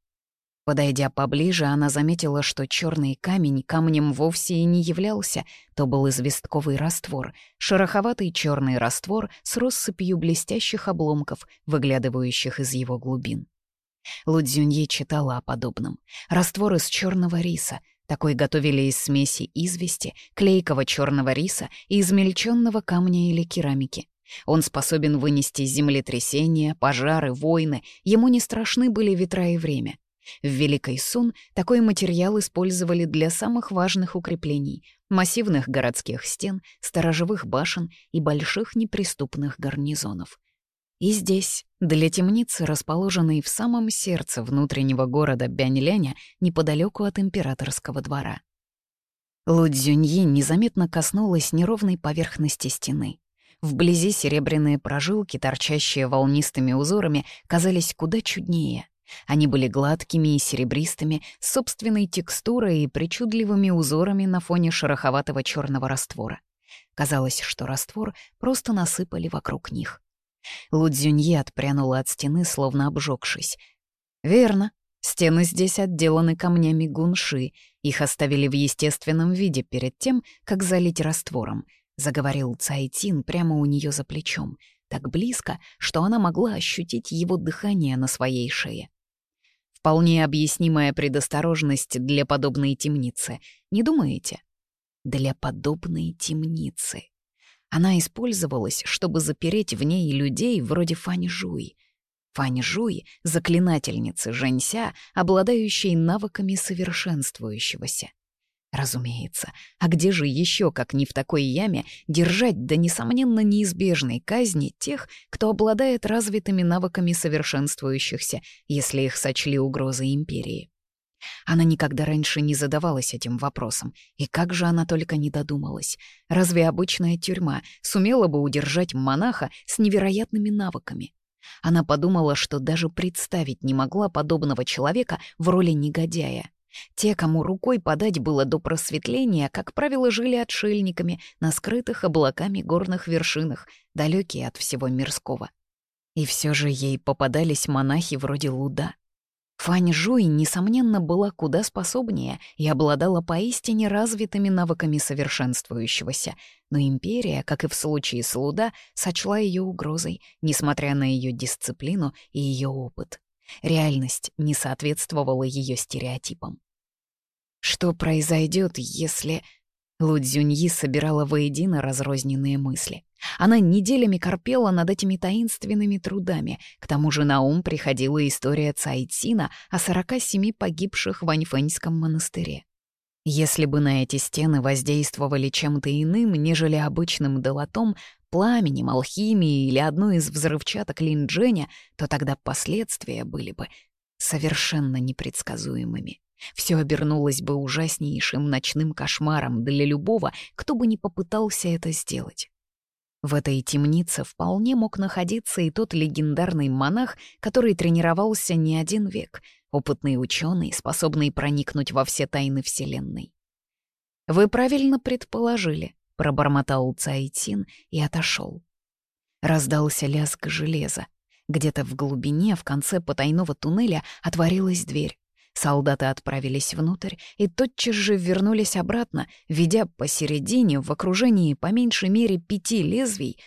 Подойдя поближе, она заметила, что черный камень камнем вовсе и не являлся, то был известковый раствор, шероховатый черный раствор с россыпью блестящих обломков, выглядывающих из его глубин. Лудзюньи читала о подобном. Раствор из черного риса. Такой готовили из смеси извести, клейкого черного риса и измельченного камня или керамики. Он способен вынести землетрясения, пожары, войны, ему не страшны были ветра и время. В Великой Сун такой материал использовали для самых важных укреплений — массивных городских стен, сторожевых башен и больших неприступных гарнизонов. И здесь, для темницы, расположенной в самом сердце внутреннего города Бяньляня, неподалеку от императорского двора. Лудзюньи незаметно коснулась неровной поверхности стены. Вблизи серебряные прожилки, торчащие волнистыми узорами, казались куда чуднее — они были гладкими и серебристыми, с собственной текстурой и причудливыми узорами на фоне шероховатого черного раствора. Казалось, что раствор просто насыпали вокруг них. Лудзюнье отпрянула от стены, словно обжегшись. «Верно. Стены здесь отделаны камнями гунши. Их оставили в естественном виде перед тем, как залить раствором», — заговорил Цайтин прямо у нее за плечом, так близко, что она могла ощутить его дыхание на своей шее. Вполне объяснимая предосторожность для подобной темницы. Не думаете? Для подобной темницы. Она использовалась, чтобы запереть в ней людей вроде Фань Жуй. Фань Жуй — заклинательница Женься, обладающей навыками совершенствующегося. Разумеется, а где же еще, как не в такой яме, держать до несомненно неизбежной казни тех, кто обладает развитыми навыками совершенствующихся, если их сочли угрозы империи? Она никогда раньше не задавалась этим вопросом, и как же она только не додумалась. Разве обычная тюрьма сумела бы удержать монаха с невероятными навыками? Она подумала, что даже представить не могла подобного человека в роли негодяя — те, кому рукой подать было до просветления, как правило, жили отшельниками на скрытых облаками горных вершинах, далекие от всего мирского. И все же ей попадались монахи вроде Луда. Фань Жуй, несомненно, была куда способнее и обладала поистине развитыми навыками совершенствующегося, но империя, как и в случае с Луда, сочла ее угрозой, несмотря на ее дисциплину и ее опыт. Реальность не соответствовала ее стереотипам. Что произойдет, если... Лудзюньи собирала воедино разрозненные мысли. Она неделями корпела над этими таинственными трудами. К тому же на ум приходила история Цайтина о 47 погибших в Аньфэньском монастыре. Если бы на эти стены воздействовали чем-то иным, нежели обычным долотом, пламенем, алхимией или одной из взрывчаток Линдженя, то тогда последствия были бы совершенно непредсказуемыми. Все обернулось бы ужаснейшим ночным кошмаром для любого, кто бы не попытался это сделать. В этой темнице вполне мог находиться и тот легендарный монах, который тренировался не один век, опытный ученый, способный проникнуть во все тайны Вселенной. «Вы правильно предположили», — пробормотал Цайтин и отошел. Раздался лязг железа. Где-то в глубине, в конце потайного туннеля, отворилась дверь. Солдаты отправились внутрь и тотчас же вернулись обратно, ведя посередине, в окружении по меньшей мере пяти лезвий.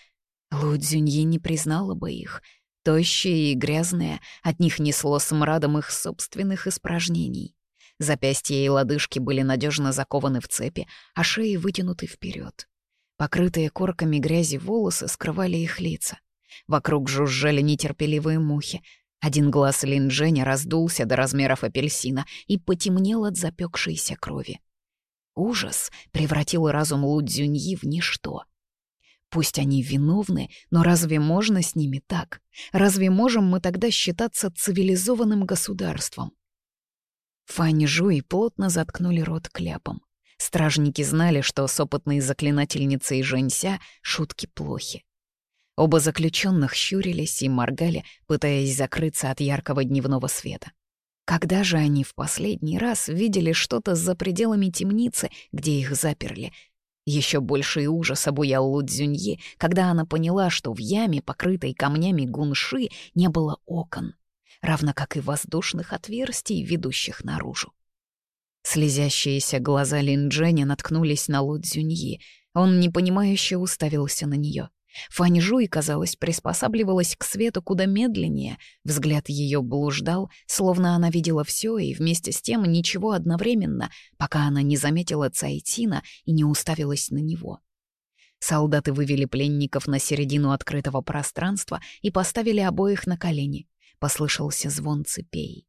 Лудзюньи не признала бы их. Тощие и грязные, от них несло смрадом их собственных испражнений. Запястья и лодыжки были надежно закованы в цепи, а шеи вытянуты вперед. Покрытые корками грязи волосы скрывали их лица. Вокруг жужжали нетерпеливые мухи, один глаз Линдженя раздулся до размеров апельсина и потемнел от запекшейся крови. Ужас превратил разум Лудзюньи в ничто. Пусть они виновны, но разве можно с ними так? Разве можем мы тогда считаться цивилизованным государством? Фань Жуй плотно заткнули рот кляпом. Стражники знали, что с опытной заклинательницей Женься шутки плохи. Оба заключенных щурились и моргали, пытаясь закрыться от яркого дневного света. Когда же они в последний раз видели что-то за пределами темницы, где их заперли? Еще больший ужас обуял Лудзюньи, когда она поняла, что в яме, покрытой камнями гунши, не было окон, равно как и воздушных отверстий, ведущих наружу. Слезящиеся глаза Линдженя наткнулись на Лудзюньи. Он непонимающе уставился на нее. Фань Жуй, казалось, приспосабливалась к свету куда медленнее. Взгляд ее блуждал, словно она видела все и вместе с тем ничего одновременно, пока она не заметила Цайтина и не уставилась на него. Солдаты вывели пленников на середину открытого пространства и поставили обоих на колени. Послышался звон цепей.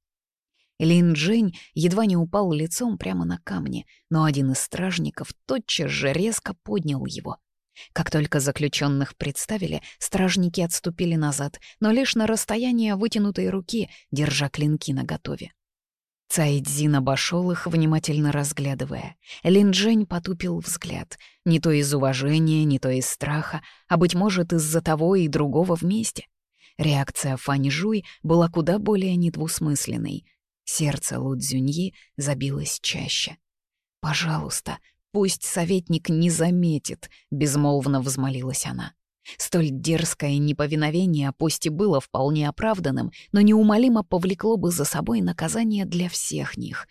Лин Джень едва не упал лицом прямо на камни, но один из стражников тотчас же резко поднял его — Как только заключенных представили, стражники отступили назад, но лишь на расстояние вытянутой руки, держа клинки наготове. Цайдзин обошел их, внимательно разглядывая. Линджень потупил взгляд. Не то из уважения, не то из страха, а, быть может, из-за того и другого вместе. Реакция Фань Жуй была куда более недвусмысленной. Сердце Лудзюньи забилось чаще. «Пожалуйста, Пусть советник не заметит, безмолвно взмолилась она. Столь дерзкое неповиновение, пусть и было вполне оправданным, но неумолимо повлекло бы за собой наказание для всех них.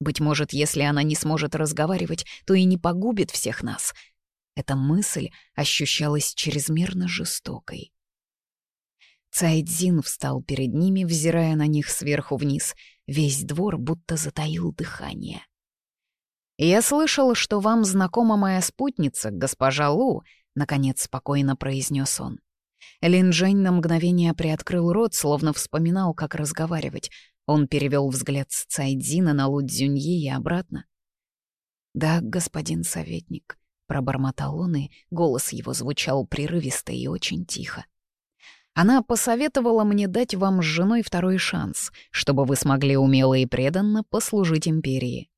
Быть может, если она не сможет разговаривать, то и не погубит всех нас. Эта мысль ощущалась чрезмерно жестокой. Цайдзин встал перед ними, взирая на них сверху вниз. Весь двор будто затаил дыхание. «Я слышал, что вам знакома моя спутница, госпожа Лу», — наконец спокойно произнес он. Линджень на мгновение приоткрыл рот, словно вспоминал, как разговаривать. Он перевел взгляд с Цайдзина на Лу Цзюньи и обратно. «Да, господин советник», — пробормотал он, и голос его звучал прерывисто и очень тихо. Она посоветовала мне дать вам с женой второй шанс, чтобы вы смогли умело и преданно послужить империи.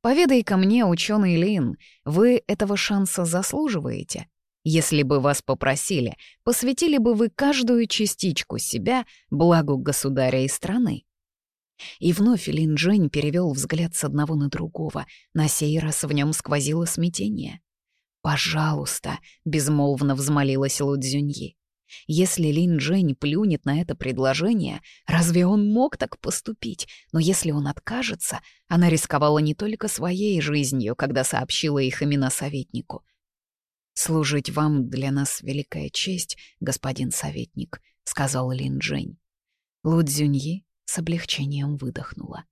Поведай ко мне, ученый Лин, вы этого шанса заслуживаете. Если бы вас попросили, посвятили бы вы каждую частичку себя благу государя и страны. И вновь Лин Джень перевел взгляд с одного на другого. На сей раз в нем сквозило смятение. «Пожалуйста», — безмолвно взмолилась Лудзюньи, если Лин Джень плюнет на это предложение, разве он мог так поступить? Но если он откажется, она рисковала не только своей жизнью, когда сообщила их имена советнику. «Служить вам для нас великая честь, господин советник», — сказал Лин Джень. Лу Цзюньи с облегчением выдохнула.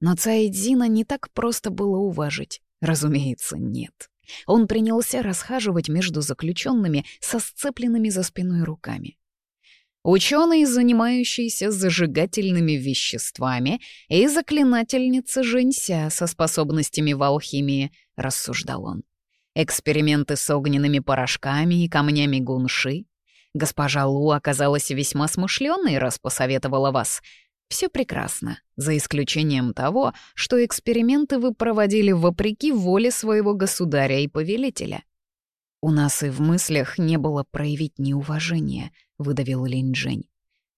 Но Цаэдзина не так просто было уважить. Разумеется, нет. Он принялся расхаживать между заключенными со сцепленными за спиной руками. Ученые, занимающиеся зажигательными веществами, и заклинательница Женься со способностями в алхимии, рассуждал он. Эксперименты с огненными порошками и камнями гунши. Госпожа Лу оказалась весьма смышленной, раз посоветовала вас — все прекрасно, за исключением того, что эксперименты вы проводили вопреки воле своего государя и повелителя. «У нас и в мыслях не было проявить неуважение», — выдавил Линджень.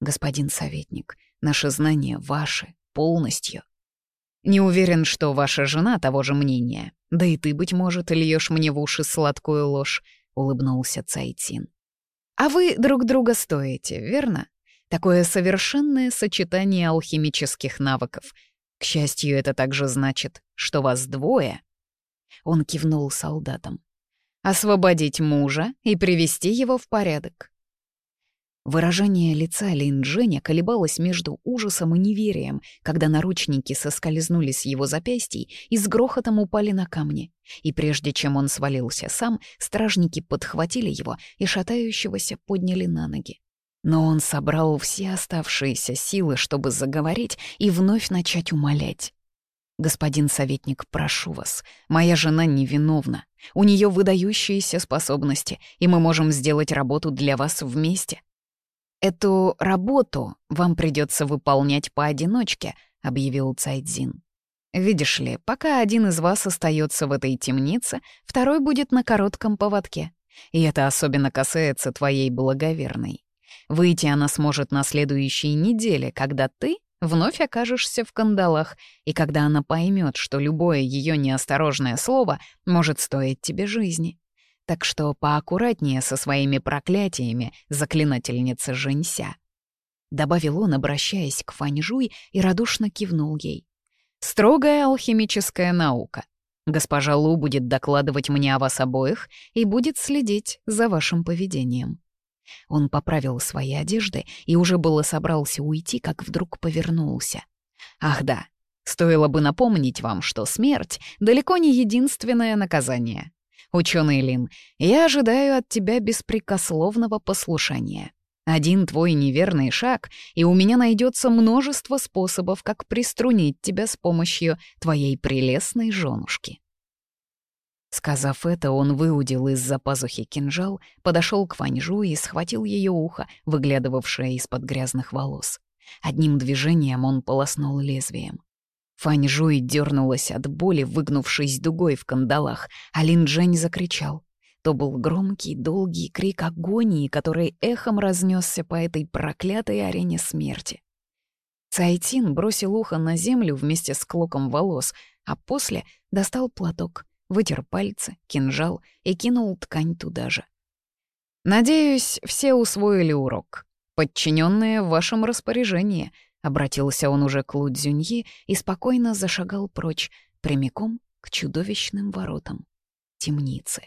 «Господин советник, наши знания ваши, полностью». «Не уверен, что ваша жена того же мнения. Да и ты, быть может, льешь мне в уши сладкую ложь», — улыбнулся Цайтин. «А вы друг друга стоите, верно?» Такое совершенное сочетание алхимических навыков. К счастью, это также значит, что вас двое. Он кивнул солдатам. Освободить мужа и привести его в порядок. Выражение лица Линдженя колебалось между ужасом и неверием, когда наручники соскользнули с его запястий и с грохотом упали на камни. И прежде чем он свалился сам, стражники подхватили его и шатающегося подняли на ноги. Но он собрал все оставшиеся силы, чтобы заговорить и вновь начать умолять. «Господин советник, прошу вас, моя жена невиновна. У нее выдающиеся способности, и мы можем сделать работу для вас вместе. Эту работу вам придется выполнять поодиночке», — объявил Цайдзин. «Видишь ли, пока один из вас остается в этой темнице, второй будет на коротком поводке. И это особенно касается твоей благоверной. Выйти она сможет на следующей неделе, когда ты вновь окажешься в кандалах, и когда она поймет, что любое ее неосторожное слово может стоить тебе жизни. Так что поаккуратнее со своими проклятиями, заклинательница Женься. Добавил он, обращаясь к Фаньжуй, и радушно кивнул ей. «Строгая алхимическая наука. Госпожа Лу будет докладывать мне о вас обоих и будет следить за вашим поведением». Он поправил свои одежды и уже было собрался уйти, как вдруг повернулся. «Ах да, стоило бы напомнить вам, что смерть — далеко не единственное наказание. Ученый Лин, я ожидаю от тебя беспрекословного послушания. Один твой неверный шаг, и у меня найдется множество способов, как приструнить тебя с помощью твоей прелестной женушки». Сказав это, он выудил из-за пазухи кинжал, подошел к Ваньжу и схватил ее ухо, выглядывавшее из-под грязных волос. Одним движением он полоснул лезвием. Фаньжуй дернулась от боли, выгнувшись дугой в кандалах, а Лин Джень закричал. То был громкий, долгий крик агонии, который эхом разнесся по этой проклятой арене смерти. Цайтин бросил ухо на землю вместе с клоком волос, а после достал платок. вытер пальцы, кинжал и кинул ткань туда же. «Надеюсь, все усвоили урок. Подчиненные в вашем распоряжении», — обратился он уже к Лудзюньи и спокойно зашагал прочь, прямиком к чудовищным воротам темницы.